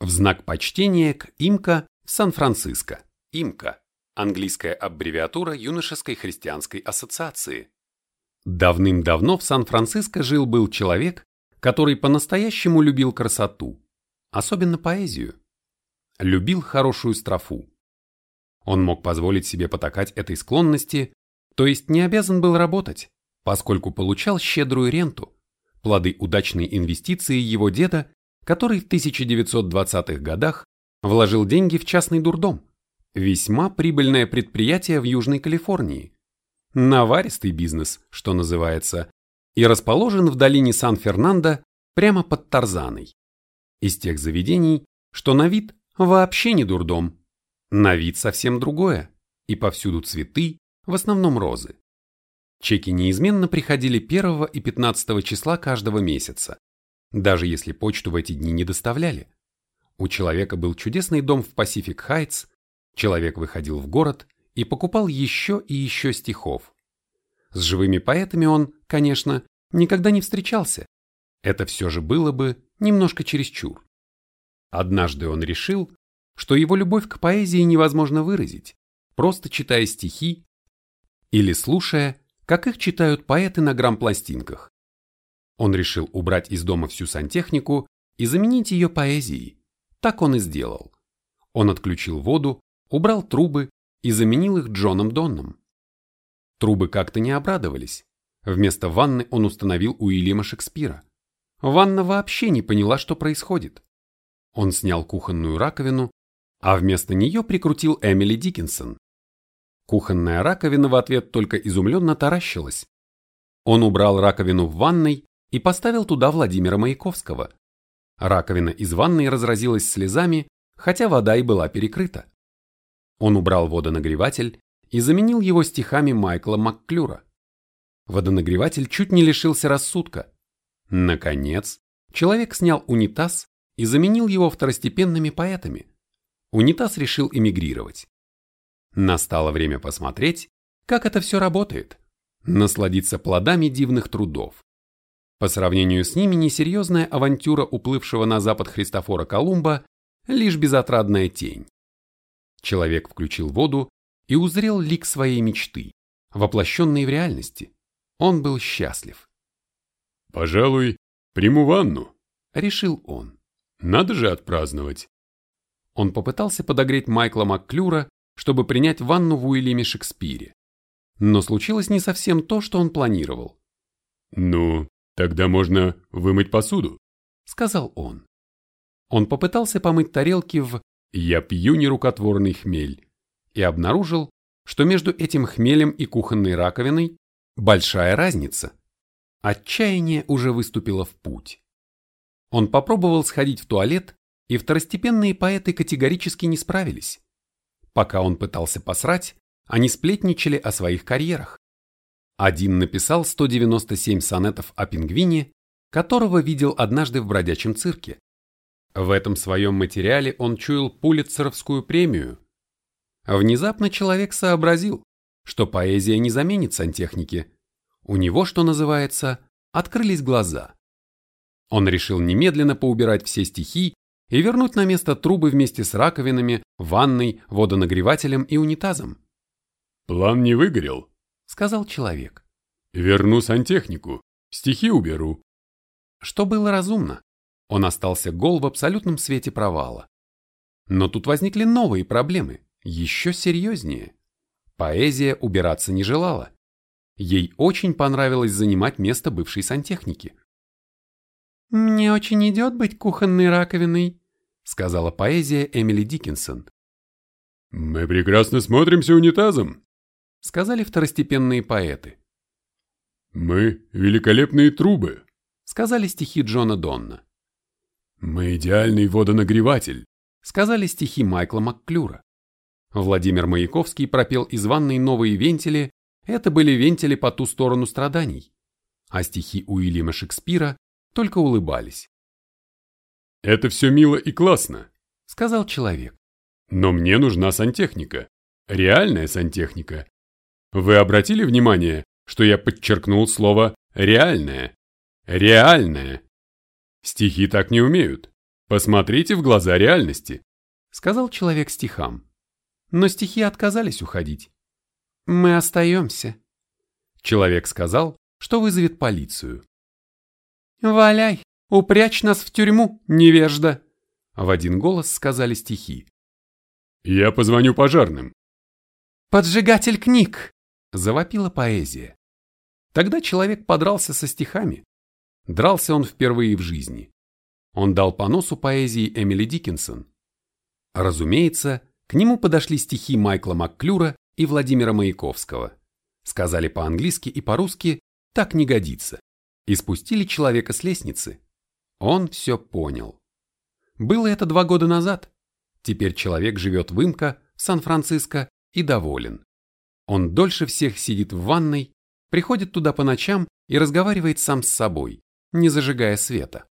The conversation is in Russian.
в знак почтения к ИМКА Сан-Франциско. ИМКА – английская аббревиатура Юношеской христианской ассоциации. Давным-давно в Сан-Франциско жил-был человек, который по-настоящему любил красоту, особенно поэзию. Любил хорошую строфу. Он мог позволить себе потакать этой склонности, то есть не обязан был работать, поскольку получал щедрую ренту, плоды удачной инвестиции его деда, который в 1920-х годах вложил деньги в частный дурдом, весьма прибыльное предприятие в Южной Калифорнии. Наваристый бизнес, что называется, и расположен в долине Сан-Фернандо прямо под Тарзаной. Из тех заведений, что на вид вообще не дурдом. На вид совсем другое, и повсюду цветы, в основном розы. Чеки неизменно приходили 1 и 15 числа каждого месяца, даже если почту в эти дни не доставляли. У человека был чудесный дом в Пасифик Хайтс, человек выходил в город и покупал еще и еще стихов. С живыми поэтами он, конечно, никогда не встречался. Это все же было бы немножко чересчур. Однажды он решил, что его любовь к поэзии невозможно выразить, просто читая стихи или слушая, как их читают поэты на грампластинках. Он решил убрать из дома всю сантехнику и заменить ее поэзией. Так он и сделал. Он отключил воду, убрал трубы и заменил их Джоном Донном. Трубы как-то не обрадовались. Вместо ванны он установил Уильяма Шекспира. Ванна вообще не поняла, что происходит. Он снял кухонную раковину, а вместо нее прикрутил Эмили Диккенсон. Кухонная раковина в ответ только изумленно таращилась. Он убрал раковину в ванной и поставил туда Владимира Маяковского. Раковина из ванной разразилась слезами, хотя вода и была перекрыта. Он убрал водонагреватель и заменил его стихами Майкла Макклюра. Водонагреватель чуть не лишился рассудка. Наконец, человек снял унитаз и заменил его второстепенными поэтами. Унитаз решил эмигрировать. Настало время посмотреть, как это все работает, насладиться плодами дивных трудов. По сравнению с ними несерьезная авантюра уплывшего на запад Христофора Колумба лишь безотрадная тень. Человек включил воду и узрел лик своей мечты, воплощенной в реальности. Он был счастлив. «Пожалуй, приму ванну», — решил он. «Надо же отпраздновать». Он попытался подогреть Майкла Макклюра, чтобы принять ванну в Уильяме Шекспире. Но случилось не совсем то, что он планировал. «Ну, тогда можно вымыть посуду», — сказал он. Он попытался помыть тарелки в «Я пью нерукотворный хмель», и обнаружил, что между этим хмелем и кухонной раковиной большая разница. Отчаяние уже выступило в путь. Он попробовал сходить в туалет, и второстепенные поэты категорически не справились. Пока он пытался посрать, они сплетничали о своих карьерах. Один написал 197 сонетов о пингвине, которого видел однажды в бродячем цирке. В этом своем материале он чуял пулитцеровскую премию, Внезапно человек сообразил, что поэзия не заменит сантехники. У него, что называется, открылись глаза. Он решил немедленно поубирать все стихи и вернуть на место трубы вместе с раковинами, ванной, водонагревателем и унитазом. «План не выгорел», — сказал человек. «Верну сантехнику, стихи уберу». Что было разумно. Он остался гол в абсолютном свете провала. Но тут возникли новые проблемы еще серьезнее. Поэзия убираться не желала. Ей очень понравилось занимать место бывшей сантехники. «Мне очень идет быть кухонной раковиной», сказала поэзия Эмили Диккенсон. «Мы прекрасно смотримся унитазом», сказали второстепенные поэты. «Мы великолепные трубы», сказали стихи Джона Донна. «Мы идеальный водонагреватель», сказали стихи Майкла Макклюра. Владимир Маяковский пропел из ванной новые вентили, это были вентили по ту сторону страданий, а стихи Уильяма Шекспира только улыбались. «Это все мило и классно», — сказал человек. «Но мне нужна сантехника, реальная сантехника. Вы обратили внимание, что я подчеркнул слово «реальное»? Реальное. Стихи так не умеют. Посмотрите в глаза реальности, сказал человек стихам. Но стихи отказались уходить. Мы остаемся. Человек сказал, что вызовет полицию. «Валяй, упрячь нас в тюрьму, невежда!» В один голос сказали стихи. «Я позвоню пожарным». «Поджигатель книг!» – завопила поэзия. Тогда человек подрался со стихами. Дрался он впервые в жизни. Он дал по носу поэзии Эмили Диккенсон. Разумеется, к нему подошли стихи Майкла Макклюра и Владимира Маяковского. Сказали по-английски и по-русски «так не годится» и спустили человека с лестницы. Он все понял. Было это два года назад. Теперь человек живет в Имко, Сан-Франциско и доволен. Он дольше всех сидит в ванной, приходит туда по ночам и разговаривает сам с собой, не зажигая света.